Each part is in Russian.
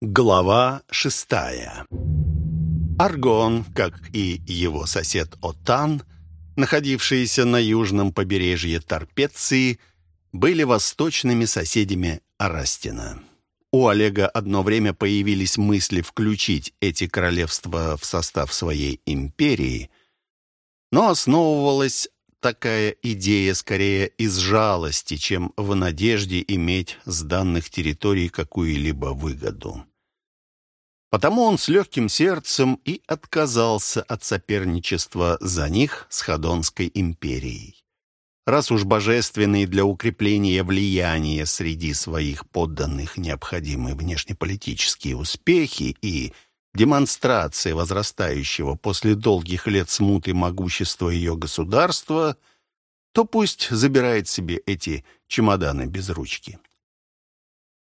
Глава шестая Аргон, как и его сосед Отан, находившиеся на южном побережье Торпеции, были восточными соседями Арастина. У Олега одно время появились мысли включить эти королевства в состав своей империи, но основывалась такая идея скорее из жалости, чем в надежде иметь с данных территорий какую-либо выгоду. Потому он с легким сердцем и отказался от соперничества за них с Ходонской империей. Раз уж божественные для укрепления влияния среди своих подданных необходимы внешнеполитические успехи и демонстрация возрастающего после долгих лет смуты могущества ее государства, то пусть забирает себе эти чемоданы без ручки.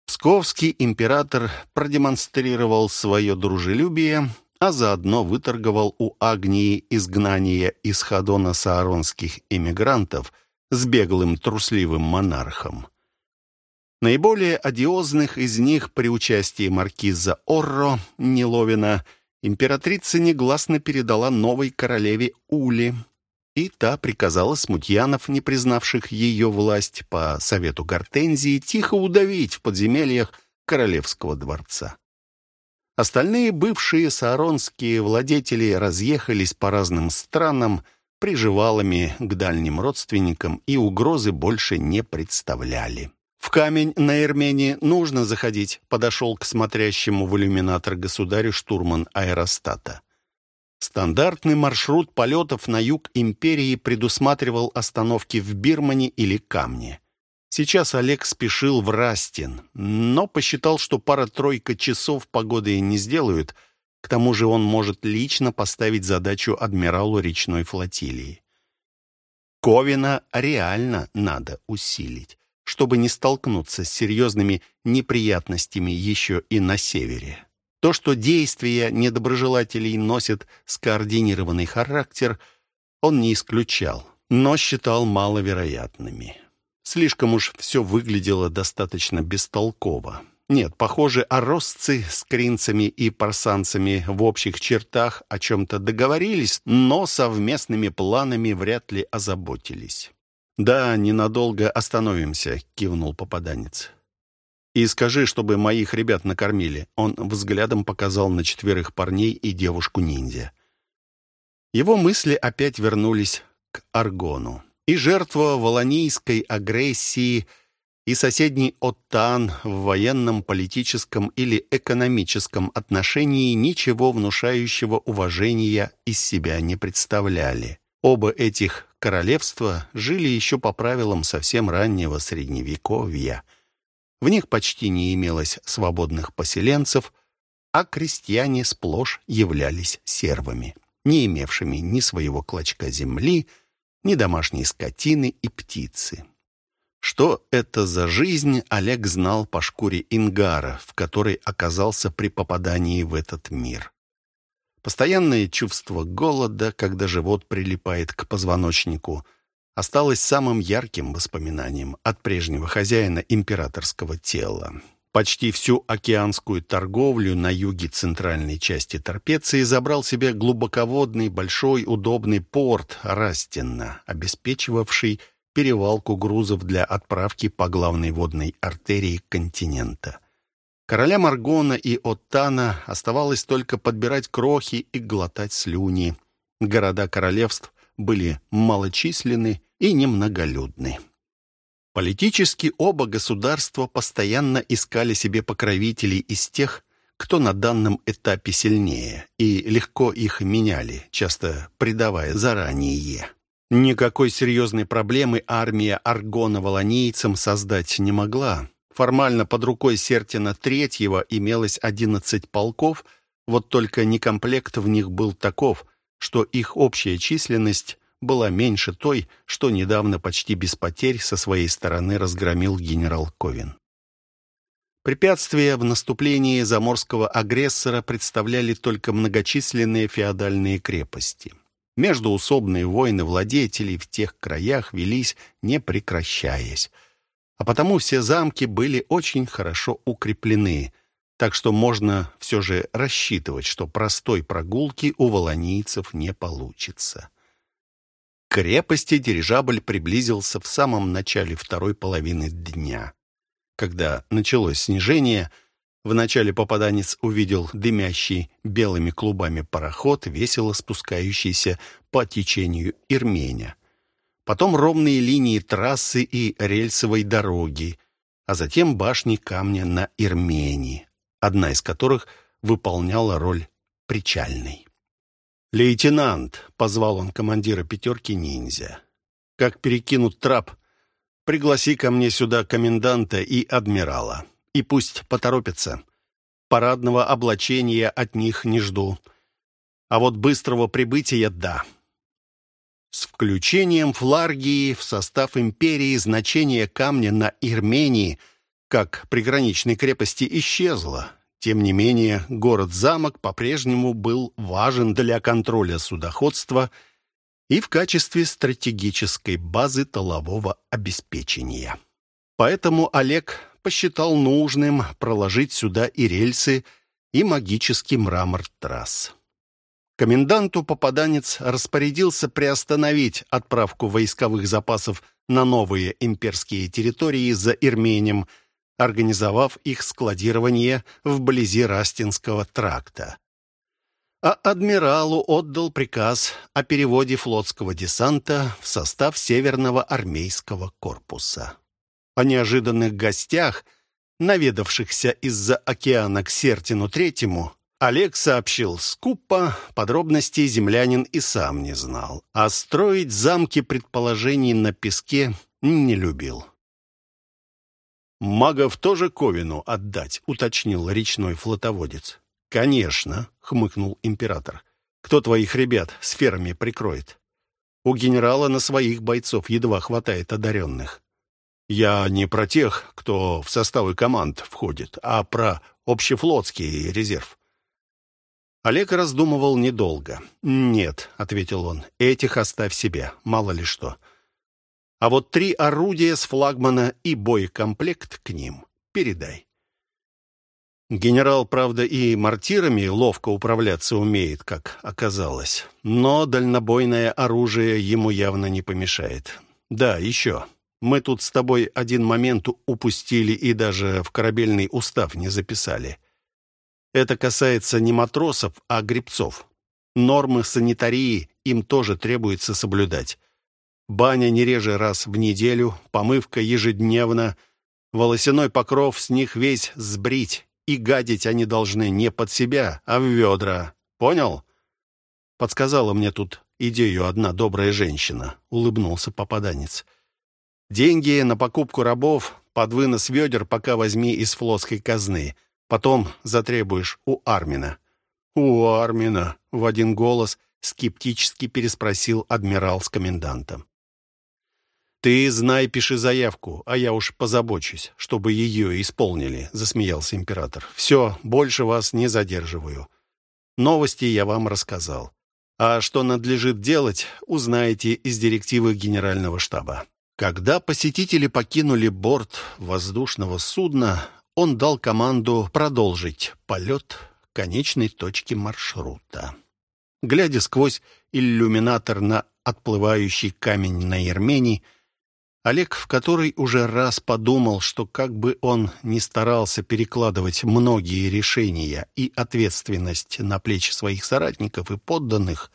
Псковский император продемонстрировал свое дружелюбие, а заодно выторговал у Агнии изгнание из Ходона сааронских эмигрантов с беглым трусливым монархом. Наиболее одиозных из них при участии маркиза Орро Неловина императрица негласно передала новой королеве Ули, и та приказала смутьянов, не признавших ее власть, по совету Гортензии, тихо удавить в подземельях королевского дворца. Остальные бывшие сааронские владетели разъехались по разным странам, приживалами к дальним родственникам и угрозы больше не представляли. «В камень на Эрмении нужно заходить», — подошел к смотрящему в иллюминатор государю штурман аэростата. Стандартный маршрут полетов на юг империи предусматривал остановки в Бирмане или Камне. Сейчас Олег спешил в Растин, но посчитал, что пара-тройка часов погоды не сделают, к тому же он может лично поставить задачу адмиралу речной флотилии. Ковина реально надо усилить, чтобы не столкнуться с серьезными неприятностями еще и на севере. То, что действия недоброжелателей носят скоординированный характер, он не исключал, но считал маловероятными. Слишком уж все выглядело достаточно бестолково. Нет, похоже, оросцы с кринцами и парсанцами в общих чертах о чем-то договорились, но совместными планами вряд ли озаботились. «Да, ненадолго остановимся», — кивнул попаданец. И скажи, чтобы моих ребят накормили». Он взглядом показал на четверых парней и девушку-ниндзя. Его мысли опять вернулись к Аргону. И жертва волонийской агрессии, и соседний Оттан в военном, политическом или экономическом отношении ничего внушающего уважения из себя не представляли. Оба этих королевства жили еще по правилам совсем раннего Средневековья – в них почти не имелось свободных поселенцев, а крестьяне сплошь являлись сервами, не имевшими ни своего клочка земли, ни домашней скотины и птицы. Что это за жизнь, Олег знал по шкуре Ингара, в которой оказался при попадании в этот мир. Постоянное чувство голода, когда живот прилипает к позвоночнику – осталось самым ярким воспоминанием от прежнего хозяина императорского тела. Почти всю океанскую торговлю на юге центральной части Торпеции забрал себе глубоководный, большой, удобный порт Растина, обеспечивавший перевалку грузов для отправки по главной водной артерии континента. Короля Маргона и Оттана оставалось только подбирать крохи и глотать слюни. Города королевств были малочисленны и немноголюдны. Политически оба государства постоянно искали себе покровителей из тех, кто на данном этапе сильнее, и легко их меняли, часто предавая заранее. Никакой серьезной проблемы армия Аргона волонийцам создать не могла. Формально под рукой Сертина III имелось 11 полков, вот только некомплект в них был таков, что их общая численность была меньше той, что недавно почти без потерь со своей стороны разгромил генерал Ковин. Препятствия в наступлении заморского агрессора представляли только многочисленные феодальные крепости. Междуусобные войны владетелей в тех краях велись не прекращаясь, а потому все замки были очень хорошо укреплены, так что можно все же рассчитывать, что простой прогулки у волонийцев не получится. К крепости дирижабль приблизился в самом начале второй половины дня. Когда началось снижение, вначале попаданец увидел дымящий белыми клубами пароход, весело спускающийся по течению Ирменя. Потом ровные линии трассы и рельсовой дороги, а затем башни камня на Ирмении одна из которых выполняла роль причальной. «Лейтенант», — позвал он командира пятерки ниндзя, — «как перекинут трап, пригласи ко мне сюда коменданта и адмирала, и пусть поторопятся. Парадного облачения от них не жду. А вот быстрого прибытия — да». С включением Фларгии в состав империи значение камня на Ирмении как приграничной крепости исчезло. Тем не менее, город-замок по-прежнему был важен для контроля судоходства и в качестве стратегической базы толового обеспечения. Поэтому Олег посчитал нужным проложить сюда и рельсы, и магический мрамор трасс. Коменданту попаданец распорядился приостановить отправку войсковых запасов на новые имперские территории за Ирмением – организовав их складирование вблизи Растинского тракта. А адмиралу отдал приказ о переводе флотского десанта в состав Северного армейского корпуса. О неожиданных гостях, наведавшихся из-за океана к Сертину Третьему, Олег сообщил скупо, подробностей землянин и сам не знал, а строить замки предположений на песке не любил. «Магов тоже Ковину отдать», — уточнил речной флотоводец. «Конечно», — хмыкнул император. «Кто твоих ребят сферами прикроет? У генерала на своих бойцов едва хватает одаренных. Я не про тех, кто в составы команд входит, а про общефлотский резерв». Олег раздумывал недолго. «Нет», — ответил он, — «этих оставь себе, мало ли что. А вот три орудия с флагмана и боекомплект к ним передай. Генерал, правда, и мортирами ловко управляться умеет, как оказалось. Но дальнобойное оружие ему явно не помешает. Да, еще. Мы тут с тобой один момент упустили и даже в корабельный устав не записали. Это касается не матросов, а гребцов. Нормы санитарии им тоже требуется соблюдать. Баня не реже раз в неделю, помывка ежедневно, волосяной покров с них весь сбрить, и гадить они должны не под себя, а в ведра. Понял? Подсказала мне тут идею одна добрая женщина, улыбнулся попаданец. Деньги на покупку рабов под вынос ведер пока возьми из флотской казны. Потом затребуешь у Армина. У Армина, в один голос скептически переспросил адмирал с комендантом. «Ты, знай, пиши заявку, а я уж позабочусь, чтобы ее исполнили», — засмеялся император. «Все, больше вас не задерживаю. Новости я вам рассказал. А что надлежит делать, узнаете из директивы генерального штаба». Когда посетители покинули борт воздушного судна, он дал команду продолжить полет конечной точки маршрута. Глядя сквозь иллюминатор на отплывающий камень на Ермении, Олег в который уже раз подумал, что как бы он ни старался перекладывать многие решения и ответственность на плечи своих соратников и подданных,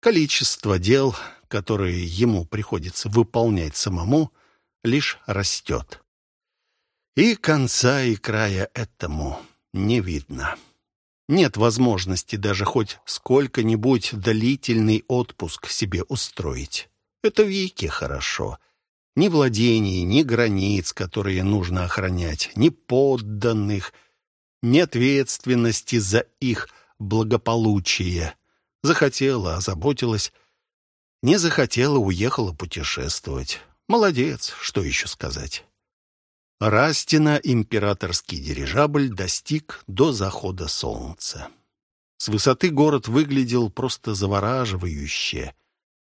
количество дел, которые ему приходится выполнять самому, лишь растет. И конца и края этому не видно. Нет возможности даже хоть сколько-нибудь длительный отпуск себе устроить. Это в яке хорошо — ни владений, ни границ, которые нужно охранять, ни подданных, ни ответственности за их благополучие. Захотела, озаботилась. Не захотела, уехала путешествовать. Молодец, что еще сказать. Растина императорский дирижабль достиг до захода солнца. С высоты город выглядел просто завораживающе.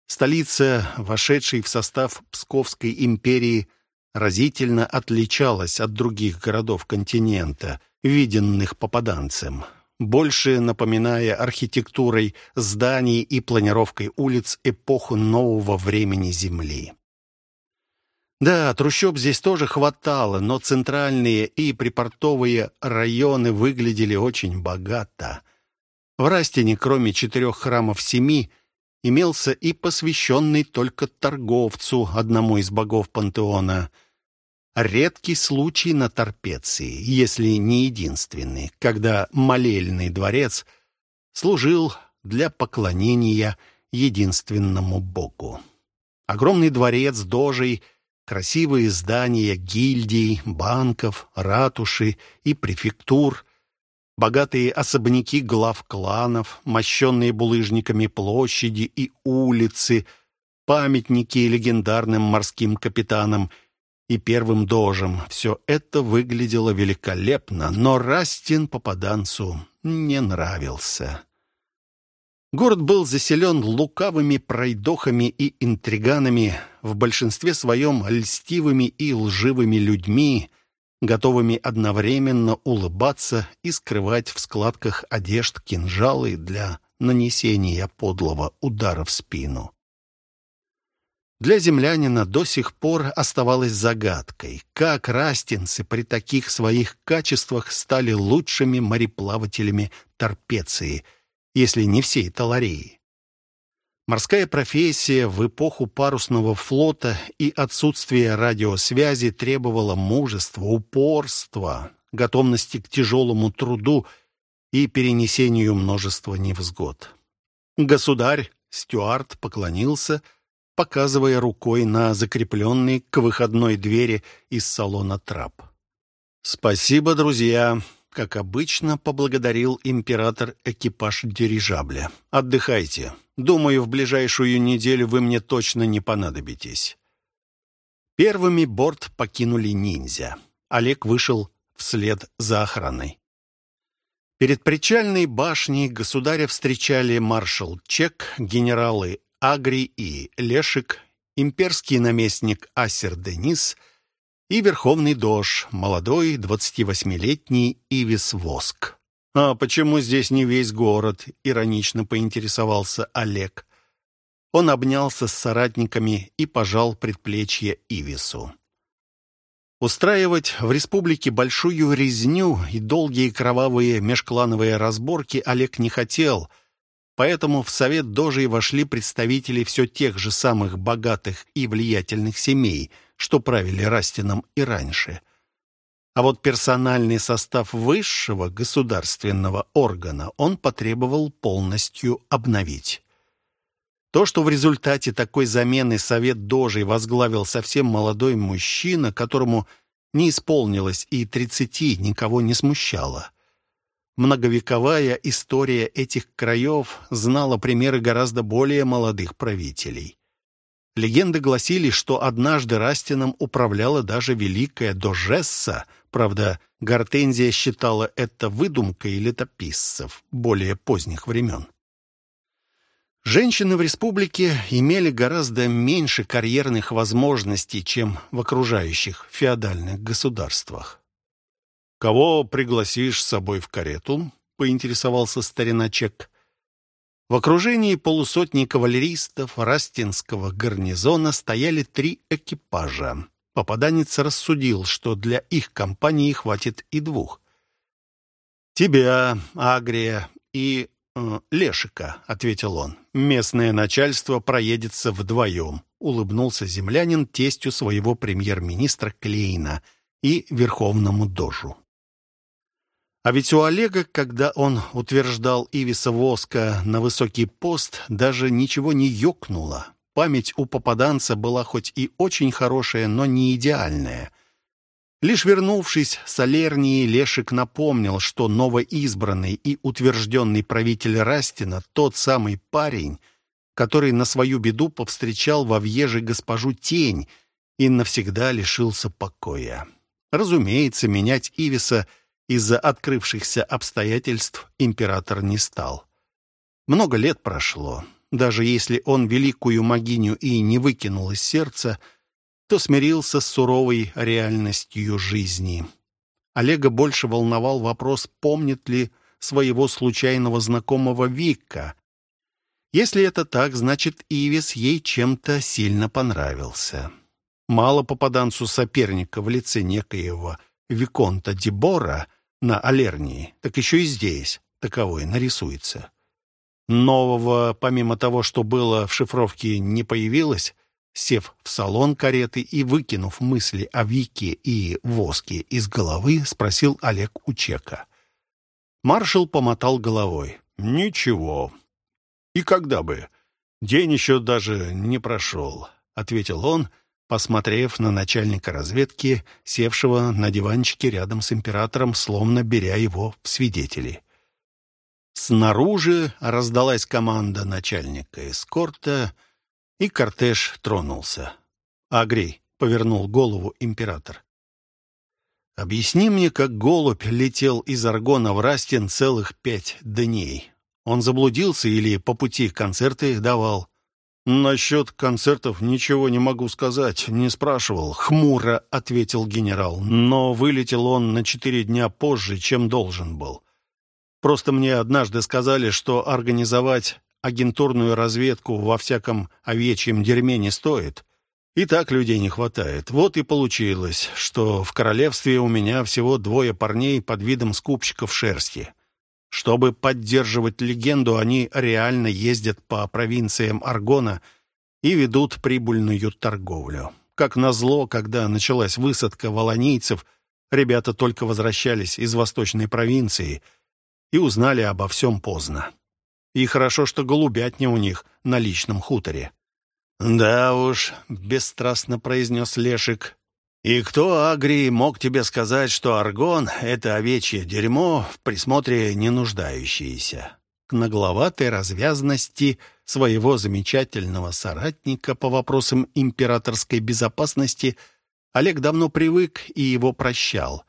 Столица, вошедшая в состав Псковской империи, разительно отличалась от других городов континента, виденных попаданцем, больше напоминая архитектурой зданий и планировкой улиц эпоху нового времени Земли. Да, трущоб здесь тоже хватало, но центральные и припортовые районы выглядели очень богато. В Растине, кроме четырех храмов семи, имелся и посвященный только торговцу, одному из богов пантеона. Редкий случай на Торпеции, если не единственный, когда молельный дворец служил для поклонения единственному богу. Огромный дворец дожей — красивые здания гильдий, банков, ратуши и префектур, богатые особняки глав кланов, мощенные булыжниками площади и улицы, памятники легендарным морским капитанам и первым дожам. Все это выглядело великолепно, но Растин попаданцу не нравился. Город был заселен лукавыми пройдохами и интриганами, в большинстве своем льстивыми и лживыми людьми, готовыми одновременно улыбаться и скрывать в складках одежд кинжалы для нанесения подлого удара в спину. Для землянина до сих пор оставалось загадкой, как растинцы при таких своих качествах стали лучшими мореплавателями Торпеции – если не всей Таларии. Морская профессия в эпоху парусного флота и отсутствие радиосвязи требовала мужества, упорства, готовности к тяжелому труду и перенесению множества невзгод. Государь Стюарт поклонился, показывая рукой на закрепленный к выходной двери из салона трап. «Спасибо, друзья как обычно, поблагодарил император экипаж дирижабля. «Отдыхайте. Думаю, в ближайшую неделю вы мне точно не понадобитесь». Первыми борт покинули ниндзя. Олег вышел вслед за охраной. Перед причальной башней государя встречали маршал Чек, генералы Агри и Лешик, имперский наместник Асер Денис — и верховный дож, молодой, 28-летний Ивис Воск. «А почему здесь не весь город?» — иронично поинтересовался Олег. Он обнялся с соратниками и пожал предплечье Ивису. Устраивать в республике большую резню и долгие кровавые межклановые разборки Олег не хотел, поэтому в совет дожей вошли представители все тех же самых богатых и влиятельных семей — что правили Растином и раньше. А вот персональный состав высшего государственного органа он потребовал полностью обновить. То, что в результате такой замены Совет Дожей возглавил совсем молодой мужчина, которому не исполнилось и тридцати, никого не смущало. Многовековая история этих краев знала примеры гораздо более молодых правителей. Легенды гласили, что однажды Растином управляла даже великая Дожесса, правда, Гортензия считала это выдумкой летописцев более поздних времен. Женщины в республике имели гораздо меньше карьерных возможностей, чем в окружающих феодальных государствах. «Кого пригласишь с собой в карету?» — поинтересовался стариначек. В окружении полусотни кавалеристов Растинского гарнизона стояли три экипажа. Попаданец рассудил, что для их компании хватит и двух. «Тебя, Агрия и э, Лешика», — ответил он. «Местное начальство проедется вдвоем», — улыбнулся землянин тестью своего премьер-министра Клейна и верховному дожу. А ведь у Олега, когда он утверждал Ивиса Воска на высокий пост, даже ничего не ёкнуло. Память у попаданца была хоть и очень хорошая, но не идеальная. Лишь вернувшись с Алернии, Лешик напомнил, что новоизбранный и утвержденный правитель Растина тот самый парень, который на свою беду повстречал во въеже госпожу Тень и навсегда лишился покоя. Разумеется, менять Ивиса – из-за открывшихся обстоятельств император не стал. Много лет прошло. Даже если он великую могиню и не выкинул из сердца, то смирился с суровой реальностью жизни. Олега больше волновал вопрос, помнит ли своего случайного знакомого Вика. Если это так, значит, Ивис ей чем-то сильно понравился. Мало попаданцу соперника в лице некоего Виконта Дебора на Алернии, так еще и здесь таковой нарисуется. Нового, помимо того, что было в шифровке, не появилось, сев в салон кареты и выкинув мысли о Вике и Воске из головы, спросил Олег у Чека. Маршал помотал головой. «Ничего. И когда бы? День еще даже не прошел», — ответил он, посмотрев на начальника разведки, севшего на диванчике рядом с императором, словно беря его в свидетели. Снаружи раздалась команда начальника эскорта, и кортеж тронулся. «Агрей», — повернул голову император. «Объясни мне, как голубь летел из Аргона в Растин целых пять дней. Он заблудился или по пути концерты давал?» «Насчет концертов ничего не могу сказать, не спрашивал», — хмуро ответил генерал. «Но вылетел он на четыре дня позже, чем должен был. Просто мне однажды сказали, что организовать агентурную разведку во всяком овечьем дерьме не стоит. И так людей не хватает. Вот и получилось, что в королевстве у меня всего двое парней под видом скупщиков шерсти. Чтобы поддерживать легенду, они реально ездят по провинциям Аргона и ведут прибыльную торговлю. Как назло, когда началась высадка волонийцев, ребята только возвращались из восточной провинции и узнали обо всем поздно. И хорошо, что голубятня у них на личном хуторе. «Да уж», — бесстрастно произнес Лешик, и кто, Агрий, мог тебе сказать, что аргон — это овечье дерьмо, в присмотре не нуждающееся? К нагловатой развязности своего замечательного соратника по вопросам императорской безопасности Олег давно привык и его прощал.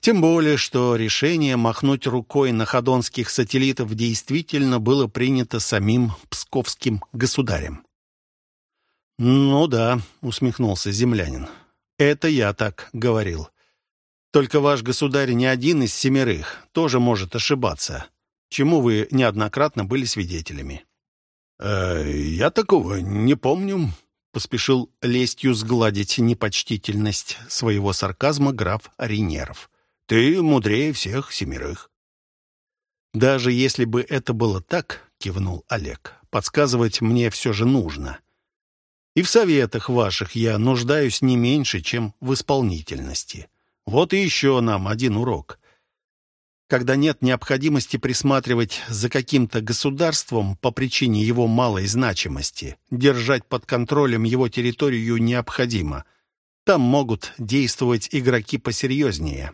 Тем более, что решение махнуть рукой на ходонских сателлитов действительно было принято самим псковским государем. «Ну да», — усмехнулся землянин, это я так говорил. Только ваш государь не один из семерых, тоже может ошибаться, чему вы неоднократно были свидетелями. «Э, «Я такого не помню», — поспешил лестью сгладить непочтительность своего сарказма граф Ринеров. «Ты мудрее всех семерых». «Даже если бы это было так», — кивнул Олег, — «подсказывать мне все же нужно. И в советах ваших я нуждаюсь не меньше, чем в исполнительности. Вот и еще нам один урок. Когда нет необходимости присматривать за каким-то государством по причине его малой значимости, держать под контролем его территорию необходимо. Там могут действовать игроки посерьезнее.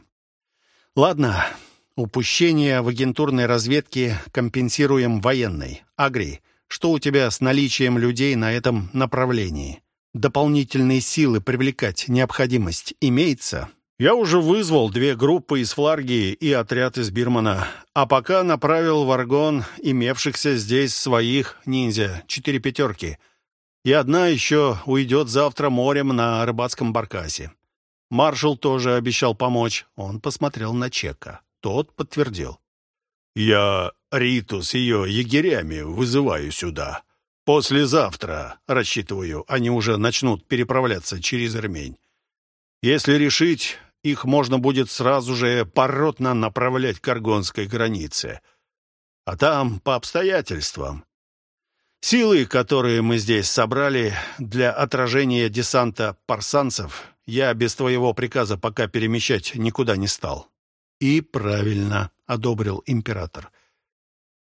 Ладно, упущение в агентурной разведке компенсируем военной. Агри, что у тебя с наличием людей на этом направлении? Дополнительные силы привлекать необходимость имеется? Я уже вызвал две группы из Фларгии и отряд из Бирмана, а пока направил в Аргон имевшихся здесь своих ниндзя, четыре пятерки. И одна еще уйдет завтра морем на рыбацком баркасе. Маршал тоже обещал помочь. Он посмотрел на Чека. Тот подтвердил. «Я Риту с ее егерями вызываю сюда. Послезавтра, рассчитываю, они уже начнут переправляться через Ирмень. Если решить, их можно будет сразу же поротно направлять к Аргонской границе. А там по обстоятельствам. Силы, которые мы здесь собрали для отражения десанта парсанцев, я без твоего приказа пока перемещать никуда не стал. И правильно, — одобрил император.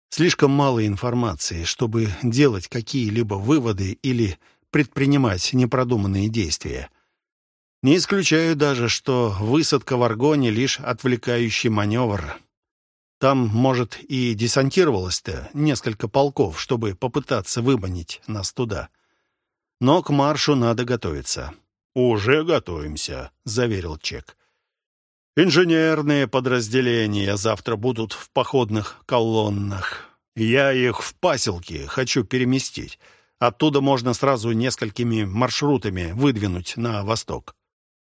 Слишком мало информации, чтобы делать какие-либо выводы или предпринимать непродуманные действия. Не исключаю даже, что высадка в Аргоне — лишь отвлекающий маневр. Там, может, и десантировалось-то несколько полков, чтобы попытаться выманить нас туда. Но к маршу надо готовиться. «Уже готовимся», — заверил Чек. Инженерные подразделения завтра будут в походных колоннах. Я их в паселки хочу переместить. Оттуда можно сразу несколькими маршрутами выдвинуть на восток.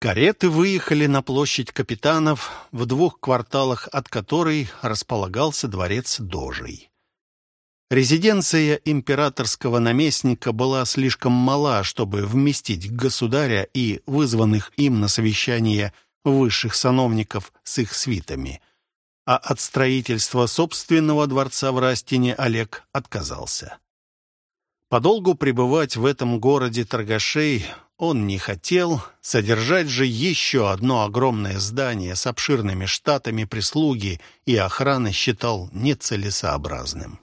Кареты выехали на площадь капитанов, в двух кварталах от которой располагался дворец Дожей. Резиденция императорского наместника была слишком мала, чтобы вместить государя и вызванных им на совещание высших сановников с их свитами. А от строительства собственного дворца в Растине Олег отказался. Подолгу пребывать в этом городе торгашей он не хотел, содержать же еще одно огромное здание с обширными штатами прислуги и охраны считал нецелесообразным.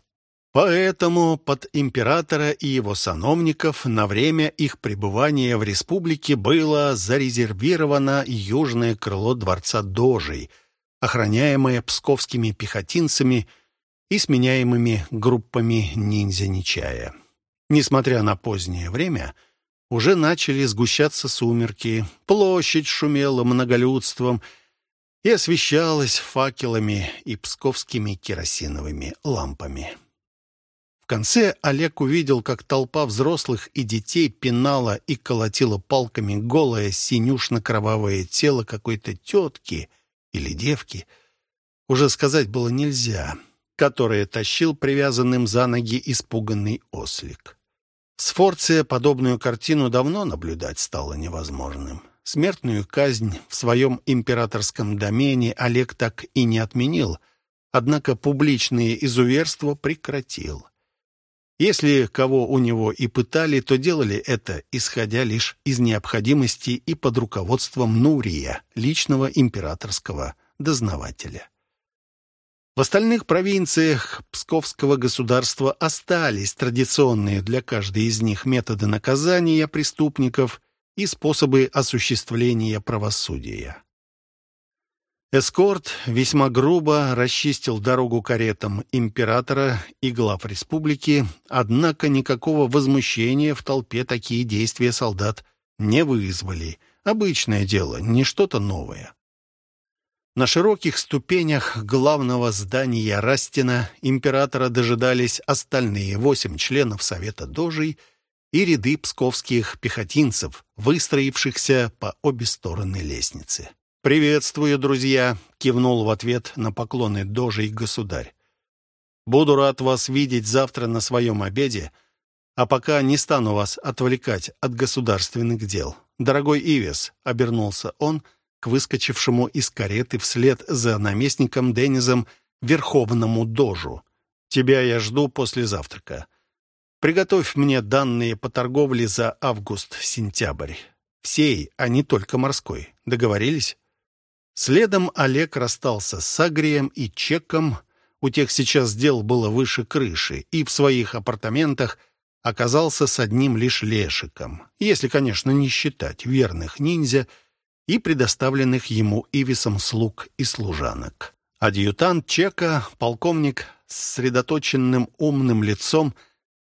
Поэтому под императора и его сановников на время их пребывания в республике было зарезервировано южное крыло дворца Дожей, охраняемое псковскими пехотинцами и сменяемыми группами ниндзя-нечая. Несмотря на позднее время, уже начали сгущаться сумерки, площадь шумела многолюдством и освещалась факелами и псковскими керосиновыми лампами конце Олег увидел, как толпа взрослых и детей пинала и колотила палками голое синюшно-кровавое тело какой-то тетки или девки. Уже сказать было нельзя, которое тащил привязанным за ноги испуганный ослик. В Сфорце подобную картину давно наблюдать стало невозможным. Смертную казнь в своем императорском домене Олег так и не отменил, однако публичные изуверства прекратил. Если кого у него и пытали, то делали это, исходя лишь из необходимости и под руководством Нурия, личного императорского дознавателя. В остальных провинциях Псковского государства остались традиционные для каждой из них методы наказания преступников и способы осуществления правосудия. Эскорт весьма грубо расчистил дорогу каретам императора и глав республики, однако никакого возмущения в толпе такие действия солдат не вызвали. Обычное дело, не что-то новое. На широких ступенях главного здания Растина императора дожидались остальные восемь членов Совета Дожей и ряды псковских пехотинцев, выстроившихся по обе стороны лестницы. «Приветствую, друзья!» — кивнул в ответ на поклоны дожи и государь. «Буду рад вас видеть завтра на своем обеде, а пока не стану вас отвлекать от государственных дел. Дорогой Ивес!» — обернулся он к выскочившему из кареты вслед за наместником Денизом Верховному Дожу. «Тебя я жду после завтрака. Приготовь мне данные по торговле за август-сентябрь. Всей, а не только морской. Договорились?» Следом Олег расстался с Агрием и Чеком. У тех сейчас дел было выше крыши, и в своих апартаментах оказался с одним лишь Лешиком, если, конечно, не считать верных ниндзя и предоставленных ему Ивисом слуг и служанок. Адъютант Чека, полковник с сосредоточенным умным лицом,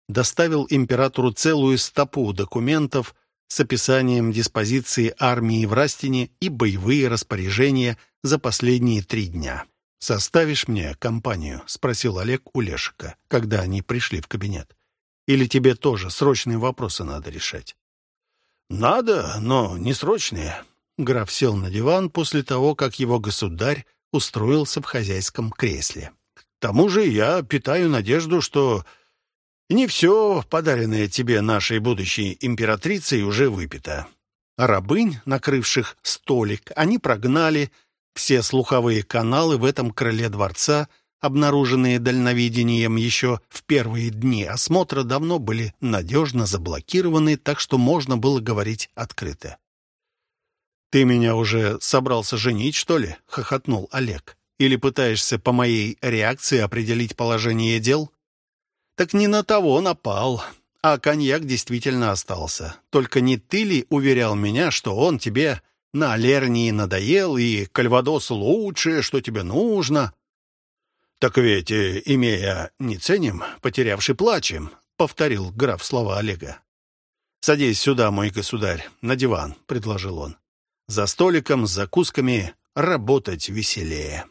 доставил императору целую стопу документов — с описанием диспозиции армии в Растине и боевые распоряжения за последние три дня. «Составишь мне компанию?» — спросил Олег у Лешика, когда они пришли в кабинет. «Или тебе тоже срочные вопросы надо решать?» «Надо, но не срочные». Граф сел на диван после того, как его государь устроился в хозяйском кресле. «К тому же я питаю надежду, что не все, подаренное тебе нашей будущей императрицей, уже выпито. Рабынь, накрывших столик, они прогнали. Все слуховые каналы в этом крыле дворца, обнаруженные дальновидением еще в первые дни осмотра, давно были надежно заблокированы, так что можно было говорить открыто. «Ты меня уже собрался женить, что ли?» — хохотнул Олег. «Или пытаешься по моей реакции определить положение дел?» Так не на того напал, а коньяк действительно остался. Только не ты ли уверял меня, что он тебе на Алернии надоел, и кальвадос лучше, что тебе нужно? Так ведь, э, имея не ценим, потерявший плачем, — повторил граф слова Олега. «Садись сюда, мой государь, на диван», — предложил он. «За столиком с закусками работать веселее».